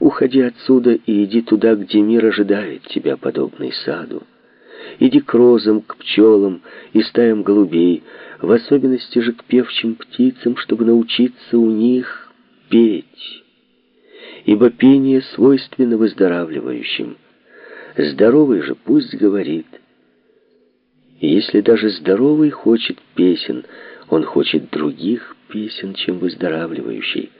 Уходи отсюда и иди туда, где мир ожидает тебя, подобный саду. Иди к розам, к пчелам и стаям голубей, в особенности же к певчим птицам, чтобы научиться у них петь. Ибо пение свойственно выздоравливающим. Здоровый же пусть говорит. И если даже здоровый хочет песен, он хочет других песен, чем выздоравливающий.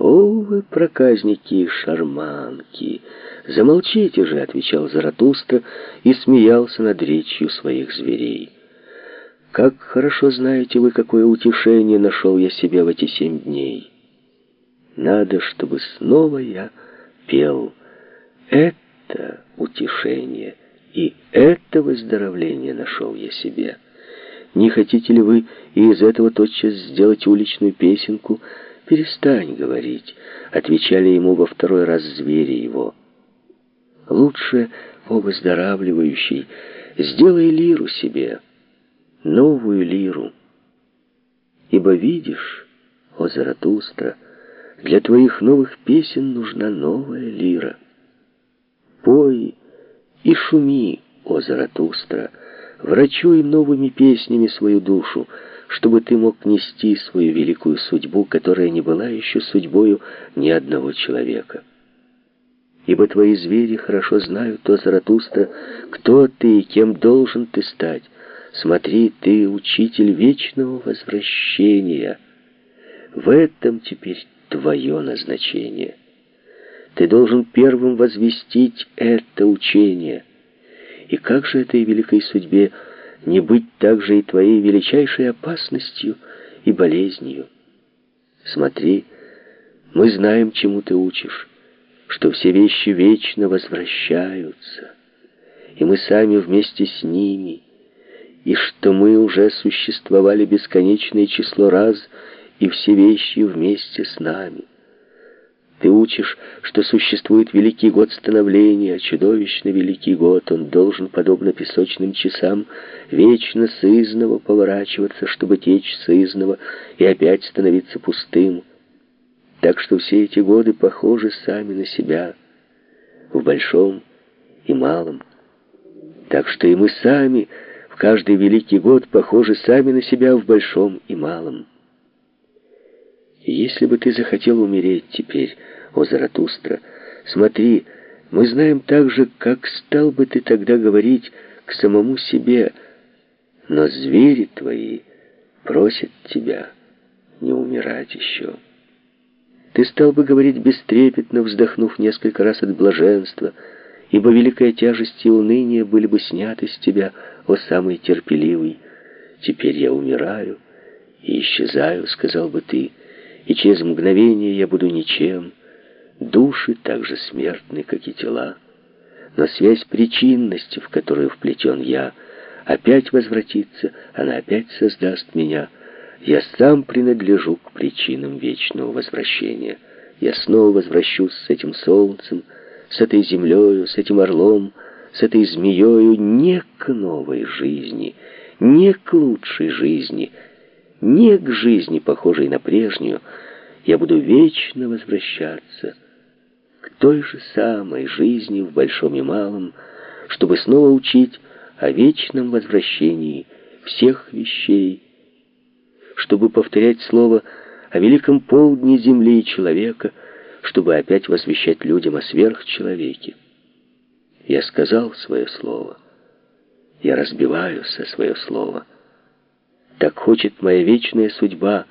«О, вы проказники и шарманки!» «Замолчите же!» — отвечал Заратустра и смеялся над речью своих зверей. «Как хорошо знаете вы, какое утешение нашел я себе в эти семь дней! Надо, чтобы снова я пел. Это утешение и это выздоровление нашел я себе. Не хотите ли вы и из этого тотчас сделать уличную песенку — «Перестань говорить», — отвечали ему во второй раз звери его. «Лучше, о выздоравливающий, сделай лиру себе, новую лиру. Ибо видишь, о Заратустра, для твоих новых песен нужна новая лира. Пой и шуми, о Заратустра, врачуй новыми песнями свою душу, чтобы ты мог нести свою великую судьбу, которая не была еще судьбою ни одного человека. Ибо твои звери хорошо знают, то Заратустра, кто ты и кем должен ты стать. Смотри, ты учитель вечного возвращения. В этом теперь твое назначение. Ты должен первым возвестить это учение. И как же этой великой судьбе не быть также и твоей величайшей опасностью и болезнью. Смотри, мы знаем, чему ты учишь, что все вещи вечно возвращаются, и мы сами вместе с ними, и что мы уже существовали бесконечное число раз, и все вещи вместе с нами. Ты учишь, что существует великий год становления, чудовищно великий год. Он должен, подобно песочным часам, вечно сызново поворачиваться, чтобы течь сызново и опять становиться пустым. Так что все эти годы похожи сами на себя, в большом и малом. Так что и мы сами в каждый великий год похожи сами на себя в большом и малом. Если бы ты захотел умереть теперь, о Заратустра, смотри, мы знаем также, как стал бы ты тогда говорить к самому себе, но звери твои просят тебя не умирать еще. Ты стал бы говорить бестрепетно, вздохнув несколько раз от блаженства, ибо великая тяжесть и уныние были бы сняты с тебя, о самый терпеливый. Теперь я умираю и исчезаю, сказал бы ты, и через мгновение я буду ничем. Души так же смертны, как и тела. Но связь причинности, в которую вплетен я, опять возвратится, она опять создаст меня. Я сам принадлежу к причинам вечного возвращения. Я снова возвращусь с этим солнцем, с этой землею, с этим орлом, с этой змеёю не к новой жизни, не к лучшей жизни, не к жизни, похожей на прежнюю, я буду вечно возвращаться к той же самой жизни в большом и малом, чтобы снова учить о вечном возвращении всех вещей, чтобы повторять слово о великом полдне земли и человека, чтобы опять возвещать людям о сверхчеловеке. Я сказал свое слово. Я разбиваюсь о свое слово. Так хочет моя вечная судьба,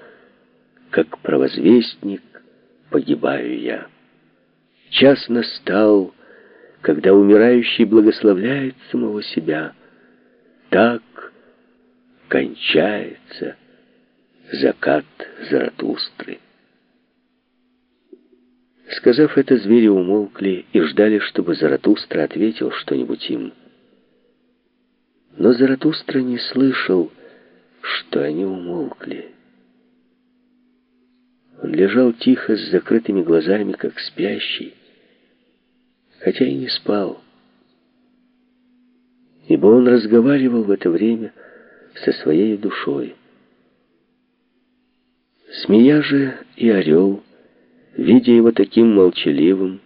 как провозвестник погибаю я. Час настал, когда умирающий благословляет самого себя. Так кончается закат Заратустры. Сказав это, звери умолкли и ждали, чтобы Заратустра ответил что-нибудь им. Но Заратустра не слышал, что они умолкли. Он лежал тихо, с закрытыми глазами, как спящий, хотя и не спал, ибо он разговаривал в это время со своей душой. Смея же и орел, видя его таким молчаливым,